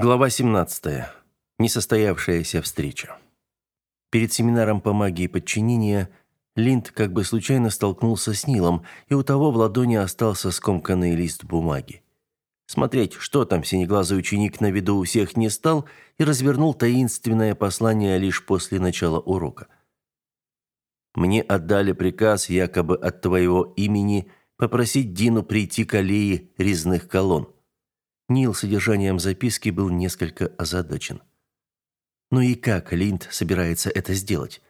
Глава 17. Несостоявшаяся встреча. Перед семинаром по магии подчинения Линд как бы случайно столкнулся с Нилом, и у того в ладони остался скомканный лист бумаги. Смотреть, что там синеглазый ученик на виду у всех не стал и развернул таинственное послание лишь после начала урока. «Мне отдали приказ якобы от твоего имени попросить Дину прийти к аллее резных колонн. Нил содержанием записки был несколько озадачен. Ну и как Линд собирается это сделать?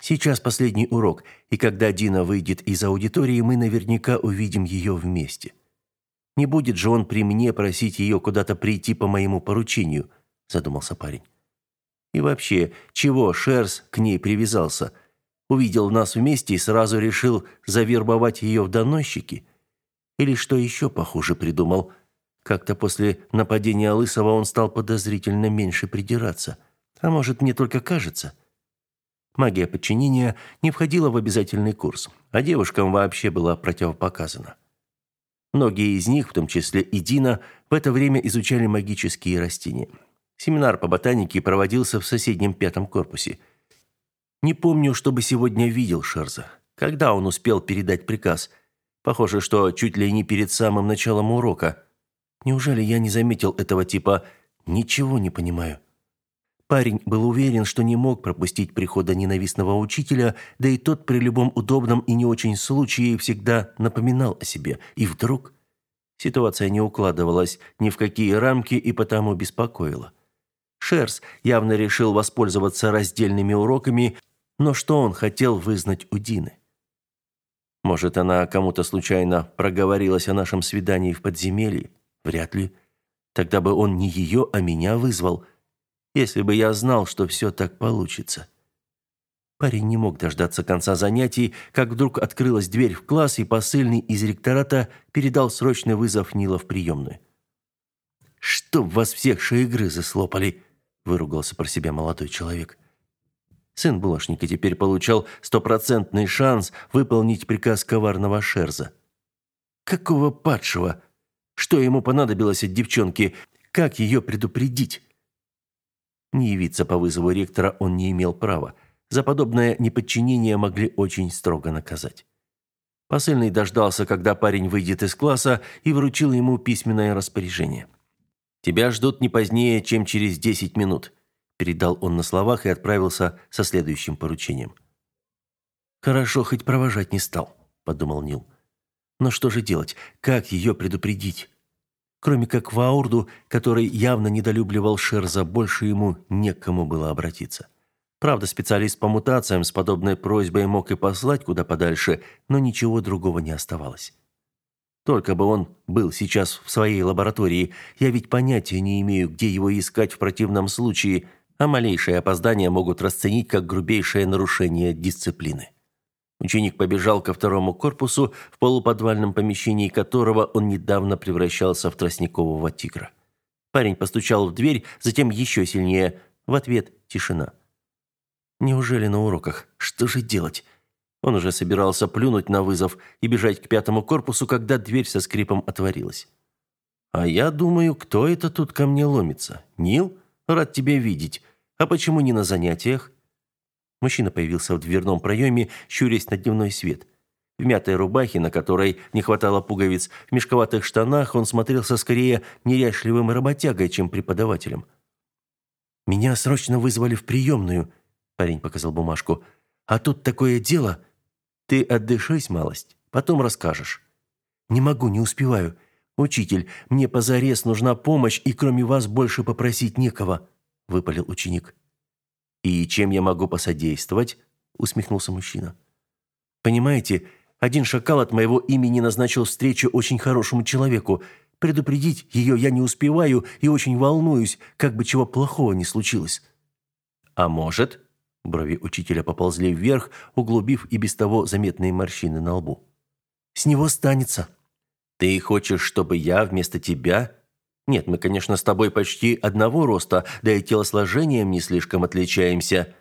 Сейчас последний урок, и когда Дина выйдет из аудитории, мы наверняка увидим ее вместе. Не будет же он при мне просить ее куда-то прийти по моему поручению, задумался парень. И вообще, чего Шерс к ней привязался? Увидел нас вместе и сразу решил завербовать ее в доносчики? Или что еще похуже придумал? Как-то после нападения Лысого он стал подозрительно меньше придираться. А может, мне только кажется? Магия подчинения не входила в обязательный курс, а девушкам вообще была противопоказана. Многие из них, в том числе и Дина, в это время изучали магические растения. Семинар по ботанике проводился в соседнем пятом корпусе. Не помню, чтобы сегодня видел Шерза. Когда он успел передать приказ? Похоже, что чуть ли не перед самым началом урока – Неужели я не заметил этого типа «ничего не понимаю»? Парень был уверен, что не мог пропустить прихода ненавистного учителя, да и тот при любом удобном и не очень случае всегда напоминал о себе. И вдруг ситуация не укладывалась ни в какие рамки и потому беспокоила. Шерс явно решил воспользоваться раздельными уроками, но что он хотел вызнать у Дины? Может, она кому-то случайно проговорилась о нашем свидании в подземелье? Вряд ли. Тогда бы он не ее, а меня вызвал, если бы я знал, что все так получится. Парень не мог дождаться конца занятий, как вдруг открылась дверь в класс, и посыльный из ректората передал срочный вызов Нила в приемную. «Чтоб вас всех шеегрызы слопали!» – выругался про себя молодой человек. Сын булочника теперь получал стопроцентный шанс выполнить приказ коварного Шерза. «Какого падшего?» Что ему понадобилось от девчонки? Как ее предупредить? Не явиться по вызову ректора он не имел права. За подобное неподчинение могли очень строго наказать. Посыльный дождался, когда парень выйдет из класса, и вручил ему письменное распоряжение. «Тебя ждут не позднее, чем через десять минут», передал он на словах и отправился со следующим поручением. «Хорошо, хоть провожать не стал», – подумал Нил. Но что же делать? Как ее предупредить? Кроме как Ваурду, который явно недолюбливал Шерза, больше ему некому было обратиться. Правда, специалист по мутациям с подобной просьбой мог и послать куда подальше, но ничего другого не оставалось. Только бы он был сейчас в своей лаборатории, я ведь понятия не имею, где его искать в противном случае, а малейшие опоздания могут расценить как грубейшее нарушение дисциплины. Ученик побежал ко второму корпусу, в полуподвальном помещении которого он недавно превращался в тростникового тигра. Парень постучал в дверь, затем еще сильнее. В ответ тишина. Неужели на уроках? Что же делать? Он уже собирался плюнуть на вызов и бежать к пятому корпусу, когда дверь со скрипом отворилась. А я думаю, кто это тут ко мне ломится? Нил? Рад тебя видеть. А почему не на занятиях? Мужчина появился в дверном проеме, щурясь на дневной свет. В мятой рубахе, на которой не хватало пуговиц, в мешковатых штанах он смотрелся скорее неряшливым работягой, чем преподавателем. «Меня срочно вызвали в приемную», – парень показал бумажку. «А тут такое дело. Ты отдышись, малость, потом расскажешь». «Не могу, не успеваю. Учитель, мне позарез нужна помощь, и кроме вас больше попросить некого», – выпалил ученик. «И чем я могу посодействовать?» – усмехнулся мужчина. «Понимаете, один шакал от моего имени назначил встречу очень хорошему человеку. Предупредить ее я не успеваю и очень волнуюсь, как бы чего плохого не случилось». «А может?» – брови учителя поползли вверх, углубив и без того заметные морщины на лбу. «С него станется». «Ты хочешь, чтобы я вместо тебя нет, мы, конечно, с тобой почти одного роста, да и телосложением не слишком отличаемся.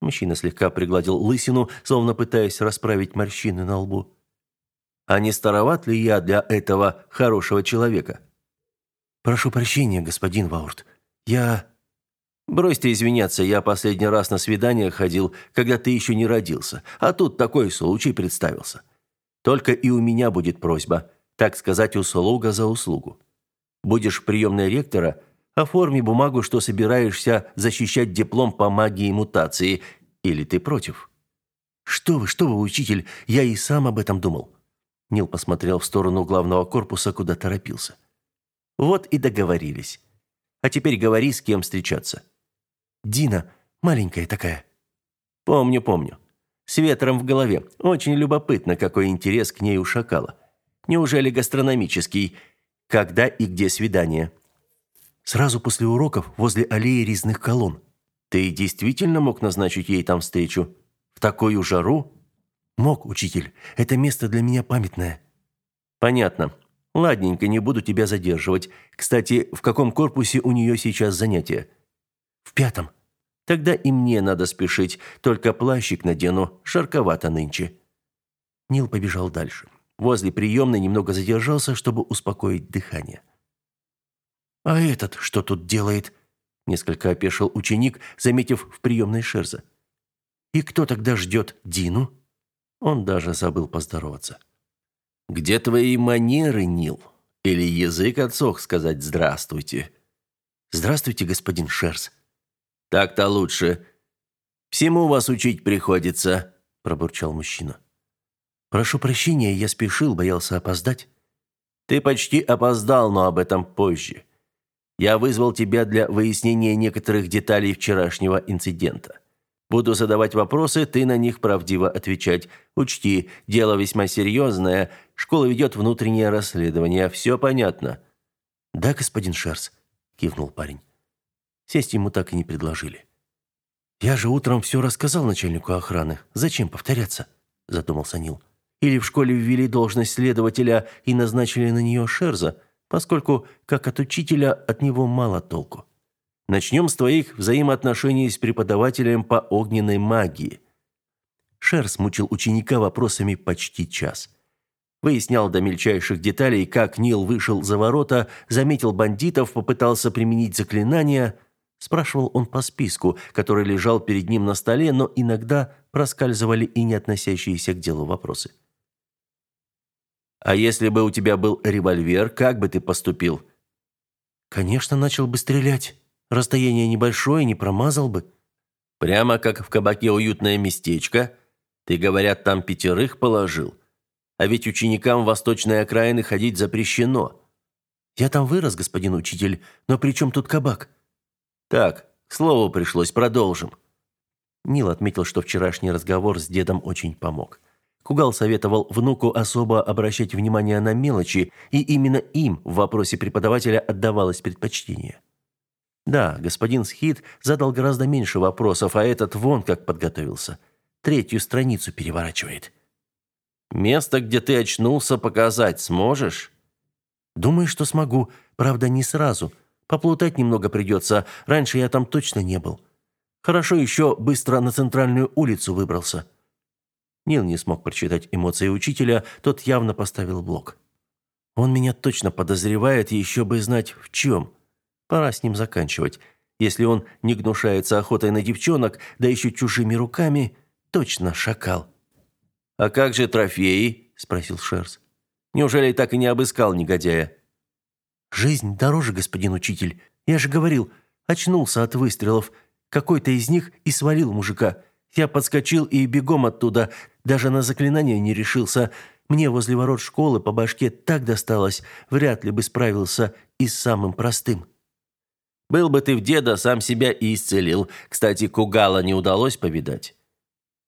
Мужчина слегка пригладил лысину, словно пытаясь расправить морщины на лбу. А не староват ли я для этого хорошего человека? Прошу прощения, господин Ваурт, Я Брось ты извиняться, я последний раз на свидание ходил, когда ты еще не родился, а тут такой случай представился. Только и у меня будет просьба, так сказать, услуга за услугу. Будешь приемной ректора, оформи бумагу, что собираешься защищать диплом по магии мутации, или ты против? Что вы, что вы, учитель, я и сам об этом думал. Нил посмотрел в сторону главного корпуса, куда торопился. Вот и договорились. А теперь говори, с кем встречаться. Дина, маленькая такая. Помню, помню. С ветром в голове. Очень любопытно, какой интерес к ней у шакала. Неужели гастрономический? Когда и где свидание? Сразу после уроков возле аллеи резных колонн. Ты действительно мог назначить ей там встречу? В такую жару? Мог, учитель. Это место для меня памятное. Понятно. Ладненько, не буду тебя задерживать. Кстати, в каком корпусе у нее сейчас занятия? В пятом. Тогда и мне надо спешить, только плащик надену, жарковато нынче. Нил побежал дальше. Возле приемной немного задержался, чтобы успокоить дыхание. А этот что тут делает? Несколько опешил ученик, заметив в приемной Шерза. И кто тогда ждет Дину? Он даже забыл поздороваться. Где твои манеры, Нил? Или язык отсох сказать здравствуйте? Здравствуйте, господин Шерз. Так-то лучше. Всему вас учить приходится, пробурчал мужчина. Прошу прощения, я спешил, боялся опоздать. Ты почти опоздал, но об этом позже. Я вызвал тебя для выяснения некоторых деталей вчерашнего инцидента. Буду задавать вопросы, ты на них правдиво отвечать. Учти, дело весьма серьезное. Школа ведет внутреннее расследование. Все понятно?» «Да, господин Шерс», – кивнул парень. Сесть ему так и не предложили. «Я же утром все рассказал начальнику охраны. Зачем повторяться?» – задумался Нил. «Или в школе ввели должность следователя и назначили на нее Шерза, поскольку, как от учителя, от него мало толку». Начнем с твоих взаимоотношений с преподавателем по огненной магии. Шерс мучил ученика вопросами почти час. Выяснял до мельчайших деталей, как Нил вышел за ворота, заметил бандитов, попытался применить заклинания. Спрашивал он по списку, который лежал перед ним на столе, но иногда проскальзывали и не относящиеся к делу вопросы. «А если бы у тебя был револьвер, как бы ты поступил?» «Конечно, начал бы стрелять». Расстояние небольшое, не промазал бы. Прямо как в кабаке уютное местечко. Ты, говорят, там пятерых положил. А ведь ученикам восточной окраины ходить запрещено. Я там вырос, господин учитель, но при чем тут кабак? Так, к слову пришлось, продолжим. Нил отметил, что вчерашний разговор с дедом очень помог. Кугал советовал внуку особо обращать внимание на мелочи, и именно им в вопросе преподавателя отдавалось предпочтение. Да, господин Схит задал гораздо меньше вопросов, а этот вон как подготовился. Третью страницу переворачивает. Место, где ты очнулся, показать сможешь? Думаю, что смогу. Правда, не сразу. Поплутать немного придется. Раньше я там точно не был. Хорошо еще быстро на центральную улицу выбрался. Нил не смог прочитать эмоции учителя, тот явно поставил блок. Он меня точно подозревает, еще бы знать в чем. Пора с ним заканчивать. Если он не гнушается охотой на девчонок, да еще чужими руками, точно шакал. «А как же трофеи?» – спросил Шерс. «Неужели так и не обыскал негодяя?» «Жизнь дороже, господин учитель. Я же говорил, очнулся от выстрелов. Какой-то из них и свалил мужика. Я подскочил и бегом оттуда, даже на заклинание не решился. Мне возле ворот школы по башке так досталось, вряд ли бы справился и с самым простым». Был бы ты в деда, сам себя и исцелил. Кстати, Кугала не удалось повидать.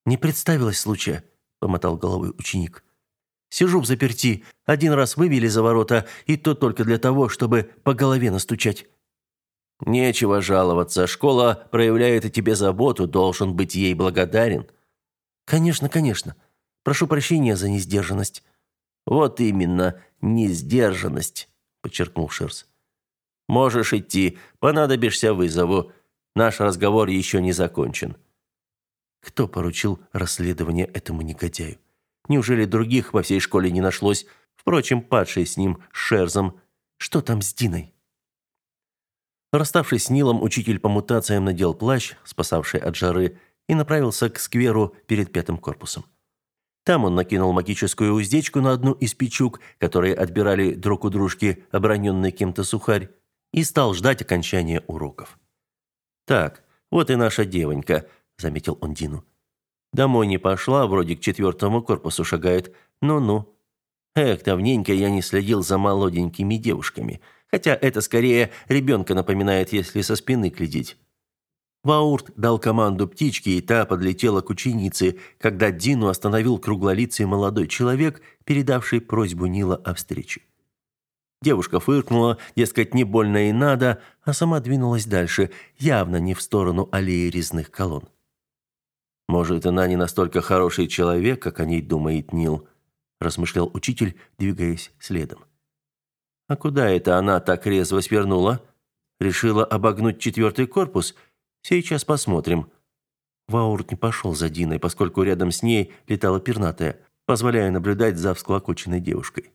Не представилось случая, помотал головой ученик. Сижу в заперти, один раз вывели за ворота, и то только для того, чтобы по голове настучать. Нечего жаловаться. Школа проявляет о тебе заботу, должен быть ей благодарен. Конечно, конечно. Прошу прощения за несдержанность. Вот именно, несдержанность, подчеркнул Шерс. Можешь идти, понадобишься вызову. Наш разговор еще не закончен. Кто поручил расследование этому негодяю? Неужели других во всей школе не нашлось? Впрочем, падший с ним, Шерзом. Что там с Диной? Расставшись с Нилом, учитель по мутациям надел плащ, спасавший от жары, и направился к скверу перед пятым корпусом. Там он накинул магическую уздечку на одну из печук, которые отбирали друг у дружки оброненный кем-то сухарь, и стал ждать окончания уроков. «Так, вот и наша девонька», — заметил он Дину. «Домой не пошла, вроде к четвертому корпусу шагает. Ну-ну. Эх, давненько я не следил за молоденькими девушками. Хотя это скорее ребенка напоминает, если со спины глядеть. Ваурт дал команду птичке, и та подлетела к ученице, когда Дину остановил круглолицый молодой человек, передавший просьбу Нила о встрече. Девушка фыркнула, дескать, не больно и надо, а сама двинулась дальше, явно не в сторону аллеи резных колонн. «Может, она не настолько хороший человек, как о ней думает Нил», размышлял учитель, двигаясь следом. «А куда это она так резво свернула? Решила обогнуть четвертый корпус – Сейчас посмотрим. Ваурт не пошел за Диной, поскольку рядом с ней летала пернатая, позволяя наблюдать за всклокоченной девушкой.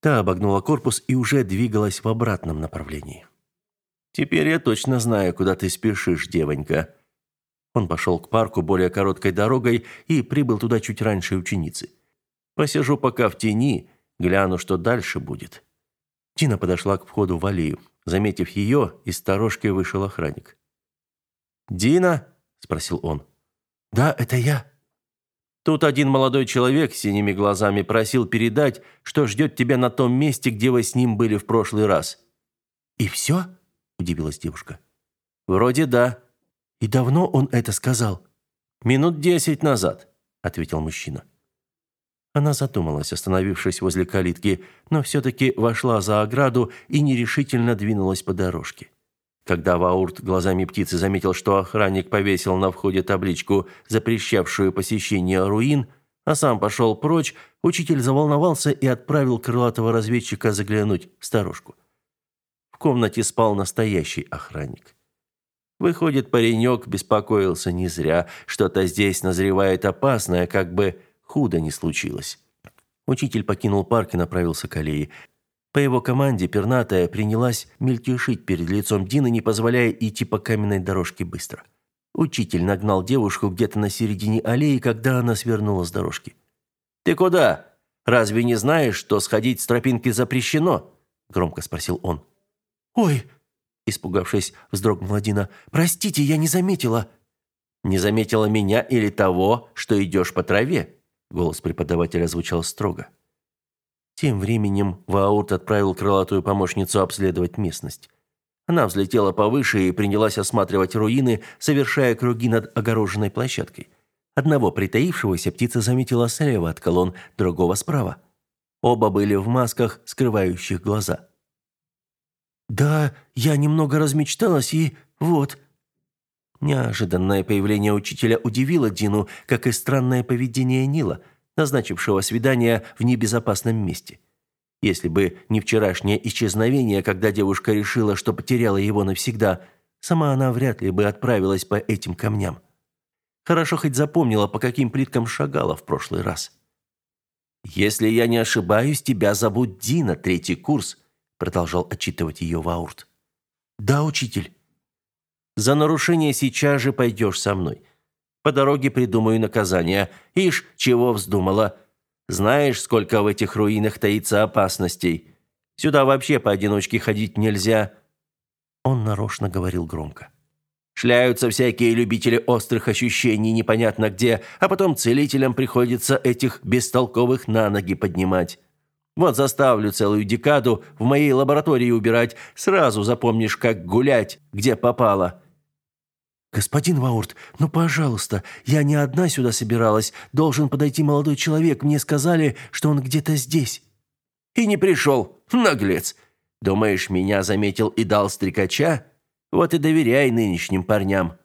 Та обогнула корпус и уже двигалась в обратном направлении. «Теперь я точно знаю, куда ты спешишь, девонька». Он пошел к парку более короткой дорогой и прибыл туда чуть раньше ученицы. «Посижу пока в тени, гляну, что дальше будет». Дина подошла к входу в аллею. Заметив ее, из сторожки вышел охранник. «Дина?» – спросил он. «Да, это я». Тут один молодой человек с синими глазами просил передать, что ждет тебя на том месте, где вы с ним были в прошлый раз. «И все?» – удивилась девушка. «Вроде да». «И давно он это сказал?» «Минут десять назад», – ответил мужчина. Она задумалась, остановившись возле калитки, но все-таки вошла за ограду и нерешительно двинулась по дорожке. Когда Ваурт глазами птицы заметил, что охранник повесил на входе табличку, запрещавшую посещение руин, а сам пошел прочь, учитель заволновался и отправил крылатого разведчика заглянуть в сторожку. В комнате спал настоящий охранник. Выходит, паренек беспокоился не зря, что-то здесь назревает опасное, как бы худо не случилось. Учитель покинул парк и направился к аллее. По его команде пернатая принялась мельтешить перед лицом Дины, не позволяя идти по каменной дорожке быстро. Учитель нагнал девушку где-то на середине аллеи, когда она свернула с дорожки. «Ты куда? Разве не знаешь, что сходить с тропинки запрещено?» – громко спросил он. «Ой!» – испугавшись, вздрогнула Дина. «Простите, я не заметила». «Не заметила меня или того, что идешь по траве?» Голос преподавателя звучал строго. Тем временем Ваурт отправил крылатую помощницу обследовать местность. Она взлетела повыше и принялась осматривать руины, совершая круги над огороженной площадкой. Одного притаившегося птица заметила слева от колонн, другого справа. Оба были в масках, скрывающих глаза. «Да, я немного размечталась и... вот...» Неожиданное появление учителя удивило Дину, как и странное поведение Нила – назначившего свидание в небезопасном месте. Если бы не вчерашнее исчезновение, когда девушка решила, что потеряла его навсегда, сама она вряд ли бы отправилась по этим камням. Хорошо хоть запомнила, по каким плиткам шагала в прошлый раз. «Если я не ошибаюсь, тебя зовут Дина, третий курс», продолжал отчитывать ее Ваурт. «Да, учитель». «За нарушение сейчас же пойдешь со мной. По дороге придумаю наказание. Ишь, чего вздумала? Знаешь, сколько в этих руинах таится опасностей? Сюда вообще поодиночке ходить нельзя». Он нарочно говорил громко. Шляются всякие любители острых ощущений непонятно где, а потом целителям приходится этих бестолковых на ноги поднимать. Вот заставлю целую декаду в моей лаборатории убирать, сразу запомнишь, как гулять, где попало. «Господин Ваурт, ну, пожалуйста, я не одна сюда собиралась. Должен подойти молодой человек. Мне сказали, что он где-то здесь». «И не пришел, наглец. Думаешь, меня заметил и дал стрекача? Вот и доверяй нынешним парням».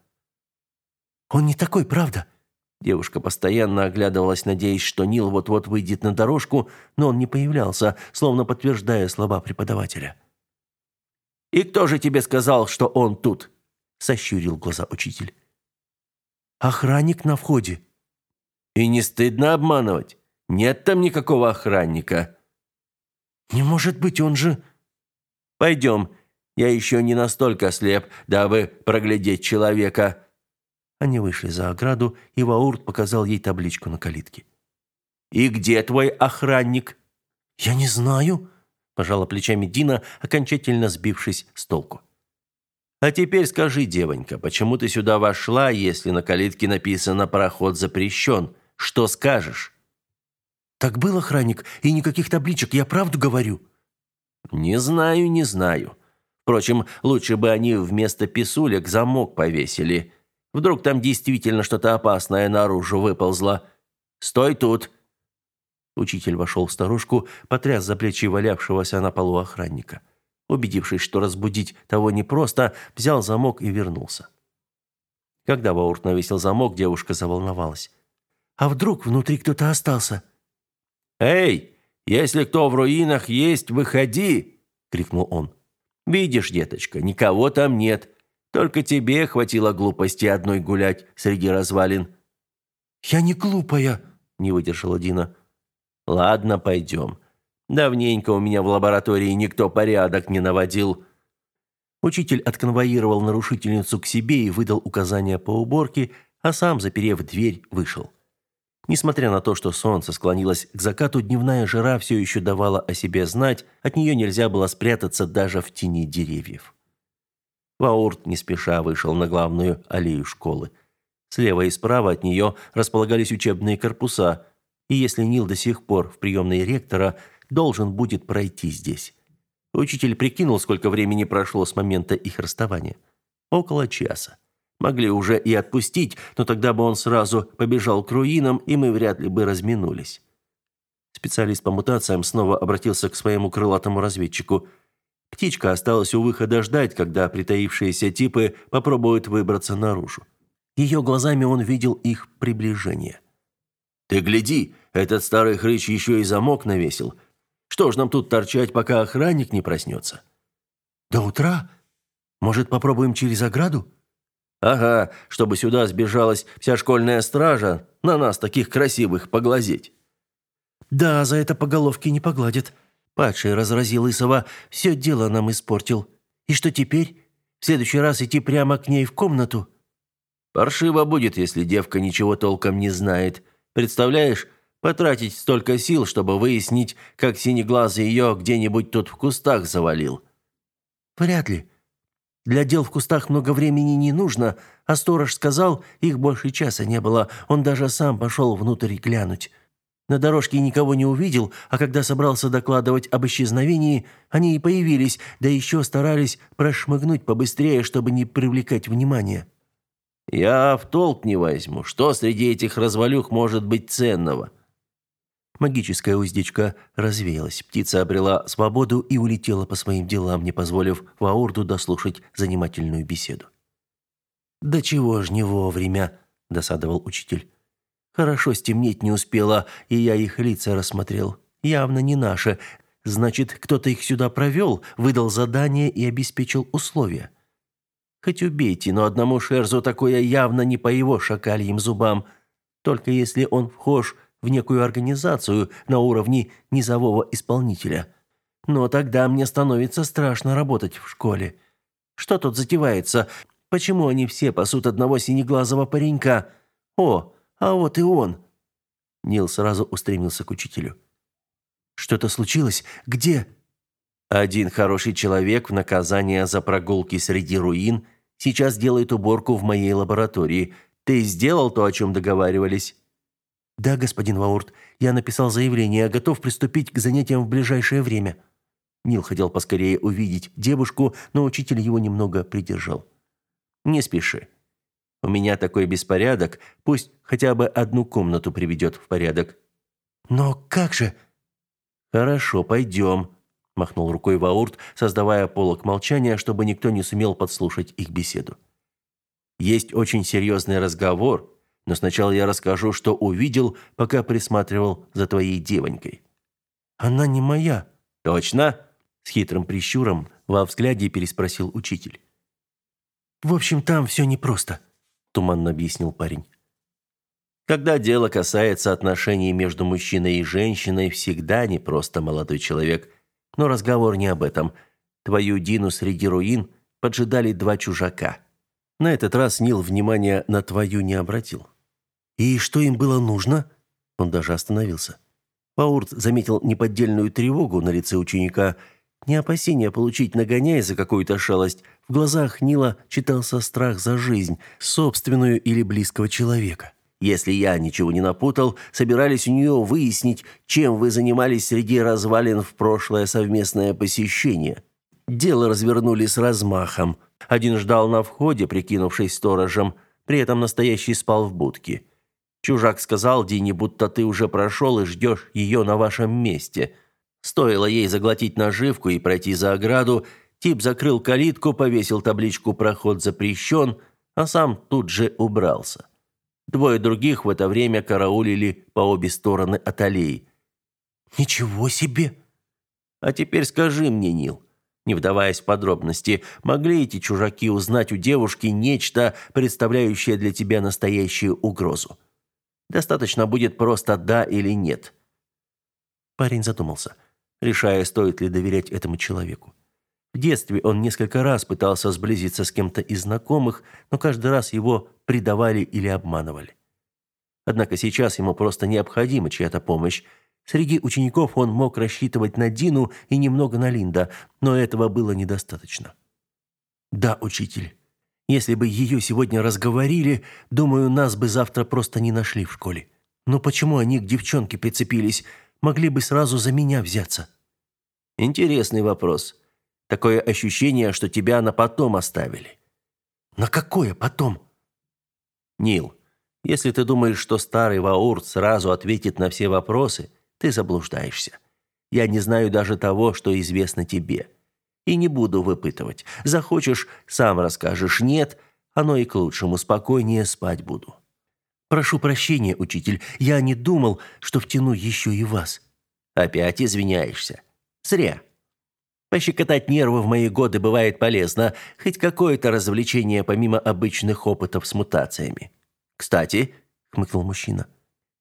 «Он не такой, правда?» Девушка постоянно оглядывалась, надеясь, что Нил вот-вот выйдет на дорожку, но он не появлялся, словно подтверждая слова преподавателя. «И кто же тебе сказал, что он тут?» Сощурил глаза учитель. Охранник на входе. И не стыдно обманывать? Нет там никакого охранника. Не может быть, он же... Пойдем. Я еще не настолько слеп, дабы проглядеть человека». Они вышли за ограду, и Ваурт показал ей табличку на калитке. «И где твой охранник?» «Я не знаю», – пожала плечами Дина, окончательно сбившись с толку. «А теперь скажи, девонька, почему ты сюда вошла, если на калитке написано «проход запрещен»? Что скажешь?» «Так был охранник, и никаких табличек, я правду говорю». «Не знаю, не знаю. Впрочем, лучше бы они вместо писулек замок повесили. Вдруг там действительно что-то опасное наружу выползло. Стой тут!» Учитель вошел в старушку, потряс за плечи валявшегося на полу охранника. Убедившись, что разбудить того непросто, взял замок и вернулся. Когда Ваурт навесил замок, девушка заволновалась. «А вдруг внутри кто-то остался?» «Эй, если кто в руинах есть, выходи!» — крикнул он. «Видишь, деточка, никого там нет. Только тебе хватило глупости одной гулять среди развалин». «Я не глупая», — не выдержала Дина. Ладно, пойдем. Давненько у меня в лаборатории никто порядок не наводил. Учитель отконвоировал нарушительницу к себе и выдал указания по уборке, а сам, заперев дверь, вышел. Несмотря на то, что солнце склонилось к закату, дневная жара все еще давала о себе знать, от нее нельзя было спрятаться даже в тени деревьев. Ваурт не спеша вышел на главную аллею школы. Слева и справа от нее располагались учебные корпуса, и если Нил до сих пор в приемной ректора, должен будет пройти здесь. Учитель прикинул, сколько времени прошло с момента их расставания. Около часа. Могли уже и отпустить, но тогда бы он сразу побежал к руинам, и мы вряд ли бы разминулись. Специалист по мутациям снова обратился к своему крылатому разведчику. Птичка осталась у выхода ждать, когда притаившиеся типы попробуют выбраться наружу. Ее глазами он видел их приближение. «Ты гляди, этот старый хрыч еще и замок навесил. Что ж нам тут торчать, пока охранник не проснется?» «До утра? Может, попробуем через ограду?» «Ага, чтобы сюда сбежалась вся школьная стража, на нас таких красивых поглазеть». «Да, за это по головке не погладят. Падший разразил Исова, все дело нам испортил. И что теперь? В следующий раз идти прямо к ней в комнату?» «Паршиво будет, если девка ничего толком не знает. Представляешь, потратить столько сил, чтобы выяснить, как синеглазый ее где-нибудь тут в кустах завалил. Вряд ли. Для дел в кустах много времени не нужно, а сторож сказал, их больше часа не было. Он даже сам пошел внутрь глянуть. На дорожке никого не увидел, а когда собрался докладывать об исчезновении, они и появились, да еще старались прошмыгнуть побыстрее, чтобы не привлекать внимания. Я в толк не возьму, что среди этих развалюх может быть ценного. Магическая уздечка развеялась. Птица обрела свободу и улетела по своим делам, не позволив Ваурду дослушать занимательную беседу. «Да чего ж не вовремя», – досадовал учитель. «Хорошо стемнеть не успела, и я их лица рассмотрел. Явно не наши. Значит, кто-то их сюда провел, выдал задание и обеспечил условия. Хоть убейте, но одному Шерзу такое явно не по его шакальим зубам. Только если он вхож в некую организацию на уровне низового исполнителя. Но тогда мне становится страшно работать в школе. Что тут затевается? Почему они все пасут одного синеглазого паренька? О, а вот и он. Нил сразу устремился к учителю. Что-то случилось? Где? Один хороший человек в наказание за прогулки среди руин сейчас делает уборку в моей лаборатории. Ты сделал то, о чем договаривались? Да, господин Ваурт, я написал заявление, готов приступить к занятиям в ближайшее время. Нил хотел поскорее увидеть девушку, но учитель его немного придержал. Не спеши. У меня такой беспорядок, пусть хотя бы одну комнату приведет в порядок. Но как же? Хорошо, пойдем махнул рукой Ваурт, создавая полог молчания, чтобы никто не сумел подслушать их беседу. Есть очень серьезный разговор, но сначала я расскажу, что увидел, пока присматривал за твоей девонькой. Она не моя. Точно? С хитрым прищуром во взгляде переспросил учитель. В общем, там все непросто, туманно объяснил парень. Когда дело касается отношений между мужчиной и женщиной, всегда непросто, молодой человек. Но разговор не об этом. Твою Дину среди руин поджидали два чужака. На этот раз Нил внимания на твою не обратил. И что им было нужно? Он даже остановился. Паурт заметил неподдельную тревогу на лице ученика, не опасение получить нагоняя за какую-то шалость. В глазах Нила читался страх за жизнь, собственную или близкого человека. Если я ничего не напутал, собирались у нее выяснить, чем вы занимались среди развалин в прошлое совместное посещение. Дело развернули с размахом. Один ждал на входе, прикинувшись сторожем, при этом настоящий спал в будке. Чужак сказал Дине, будто ты уже прошел и ждешь ее на вашем месте. Стоило ей заглотить наживку и пройти за ограду, тип закрыл калитку, повесил табличку «Проход запрещен», а сам тут же убрался. Двое других в это время караулили по обе стороны от аллеи. «Ничего себе!» «А теперь скажи мне, Нил, не вдаваясь в подробности, могли эти чужаки узнать у девушки нечто, представляющее для тебя настоящую угрозу? Достаточно будет просто «да» или «нет». Парень задумался, решая, стоит ли доверять этому человеку. В детстве он несколько раз пытался сблизиться с кем-то из знакомых, но каждый раз его предавали или обманывали. Однако сейчас ему просто необходима чья-то помощь. Среди учеников он мог рассчитывать на Дину и немного на Линда, но этого было недостаточно. «Да, учитель. Если бы ее сегодня разговорили, думаю, нас бы завтра просто не нашли в школе. Но почему они к девчонке прицепились? Могли бы сразу за меня взяться». «Интересный вопрос», Такое ощущение, что тебя на потом оставили. На какое потом? Нил, если ты думаешь, что старый Ваурт сразу ответит на все вопросы, ты заблуждаешься. Я не знаю даже того, что известно тебе. И не буду выпытывать. Захочешь, сам расскажешь. Нет, оно и к лучшему. Спокойнее спать буду. Прошу прощения, учитель. Я не думал, что втяну еще и вас. Опять извиняешься. Зря. Пощекотать нервы в мои годы бывает полезно, хоть какое-то развлечение помимо обычных опытов с мутациями. Кстати, хмыкнул мужчина.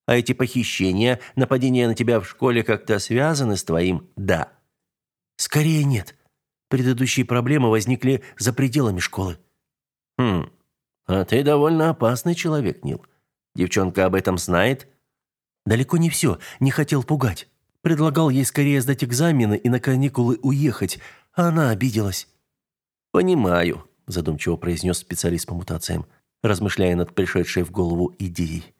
А эти похищения, нападения на тебя в школе как-то связаны с твоим «да»? Скорее нет. Предыдущие проблемы возникли за пределами школы. Хм. А ты довольно опасный человек, Нил. Девчонка об этом знает? Далеко не все. Не хотел пугать. Предлагал ей скорее сдать экзамены и на каникулы уехать, а она обиделась. «Понимаю», – задумчиво произнес специалист по мутациям, размышляя над пришедшей в голову идеей.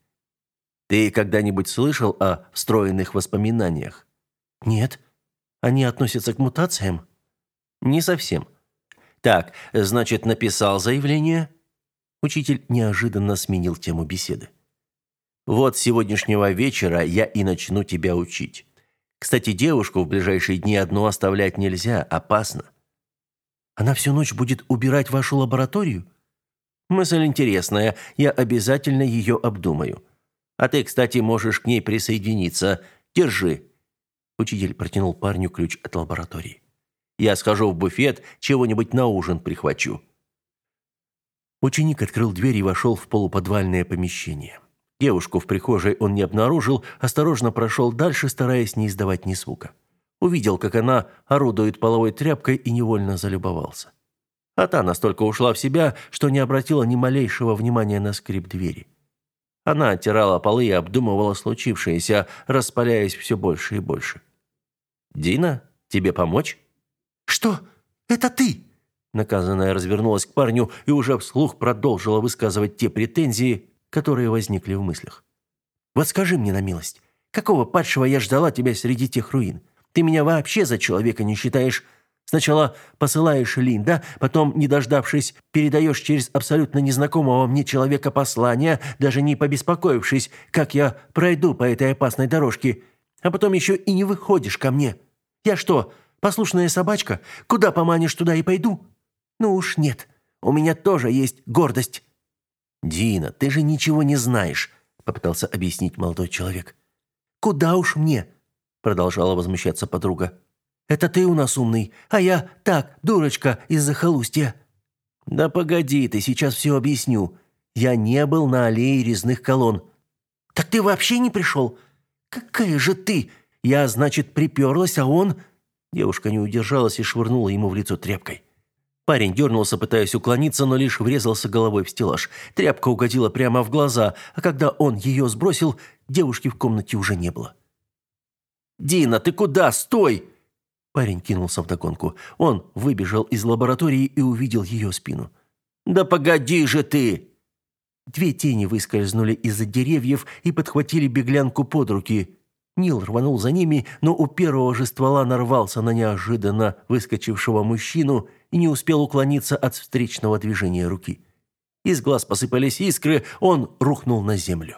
«Ты когда-нибудь слышал о встроенных воспоминаниях?» «Нет. Они относятся к мутациям?» «Не совсем. Так, значит, написал заявление?» Учитель неожиданно сменил тему беседы. «Вот с сегодняшнего вечера я и начну тебя учить. Кстати, девушку в ближайшие дни одну оставлять нельзя, опасно. Она всю ночь будет убирать вашу лабораторию? Мысль интересная, я обязательно ее обдумаю. А ты, кстати, можешь к ней присоединиться. Держи. Учитель протянул парню ключ от лаборатории. Я схожу в буфет, чего-нибудь на ужин прихвачу. Ученик открыл дверь и вошел в полуподвальное помещение. Девушку в прихожей он не обнаружил, осторожно прошел дальше, стараясь не издавать ни звука. Увидел, как она орудует половой тряпкой и невольно залюбовался. А та настолько ушла в себя, что не обратила ни малейшего внимания на скрип двери. Она оттирала полы и обдумывала случившееся, распаляясь все больше и больше. «Дина, тебе помочь?» «Что? Это ты?» Наказанная развернулась к парню и уже вслух продолжила высказывать те претензии, которые возникли в мыслях. «Вот скажи мне на милость, какого падшего я ждала тебя среди тех руин? Ты меня вообще за человека не считаешь? Сначала посылаешь Линда, потом, не дождавшись, передаешь через абсолютно незнакомого мне человека послание, даже не побеспокоившись, как я пройду по этой опасной дорожке, а потом еще и не выходишь ко мне. Я что, послушная собачка? Куда поманишь, туда и пойду? Ну уж нет, у меня тоже есть гордость». «Дина, ты же ничего не знаешь», — попытался объяснить молодой человек. «Куда уж мне?» — продолжала возмущаться подруга. «Это ты у нас умный, а я так, дурочка из-за холустья». «Да погоди, ты сейчас все объясню. Я не был на аллее резных колонн». «Так ты вообще не пришел? Какая же ты? Я, значит, приперлась, а он...» Девушка не удержалась и швырнула ему в лицо тряпкой. Парень дернулся, пытаясь уклониться, но лишь врезался головой в стеллаж. Тряпка угодила прямо в глаза, а когда он ее сбросил, девушки в комнате уже не было. «Дина, ты куда? Стой!» Парень кинулся вдогонку. Он выбежал из лаборатории и увидел ее спину. «Да погоди же ты!» Две тени выскользнули из-за деревьев и подхватили беглянку под руки. Нил рванул за ними, но у первого же ствола нарвался на неожиданно выскочившего мужчину и не успел уклониться от встречного движения руки. Из глаз посыпались искры, он рухнул на землю.